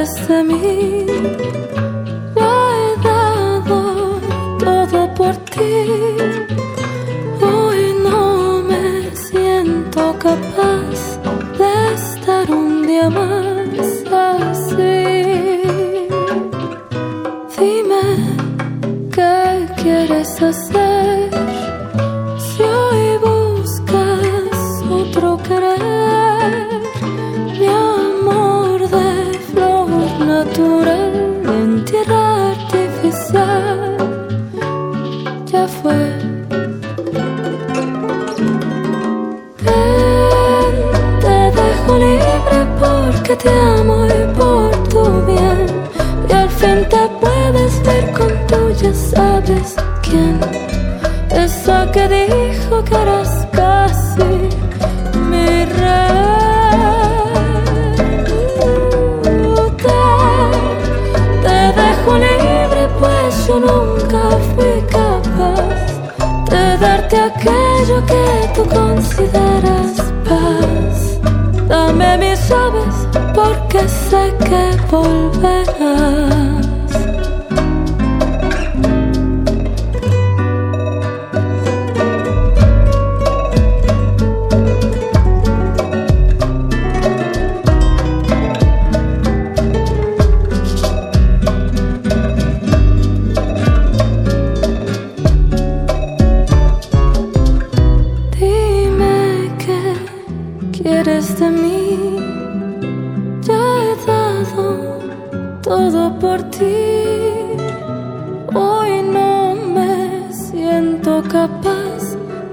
través de mí. Lo he dado todo por ti. Hoy no me siento capaz de estar un día más así. Dime qué quieres hacer si hoy buscas otro querer. Porque te amo y por tu bien. Y al fin te puedes ver con tú, ya sabes quién. Esa que dijo que eras casi mi. Te, te dejo libre pues yo nunca fui capaz de darte aquello que tú consideras sé que volverás. Dime qué quieres de mí. Ya he dado todo por ti. Hoy no me siento capaz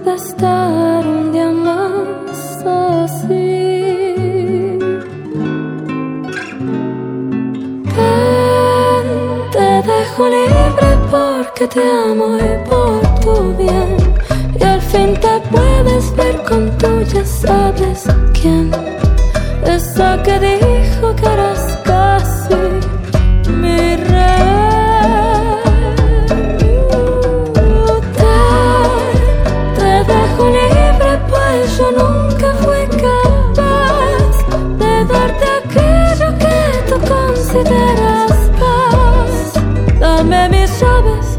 de estar un día más así. Te dejo libre porque te amo y por tu bien. Y al fin te puedes ver con tú, ya sabes quién. Esa que no querrás casi mi rey. Te dejo libre, pues yo nunca fui capaz de darte aquello que tú consideras paz. Dame mis llaves.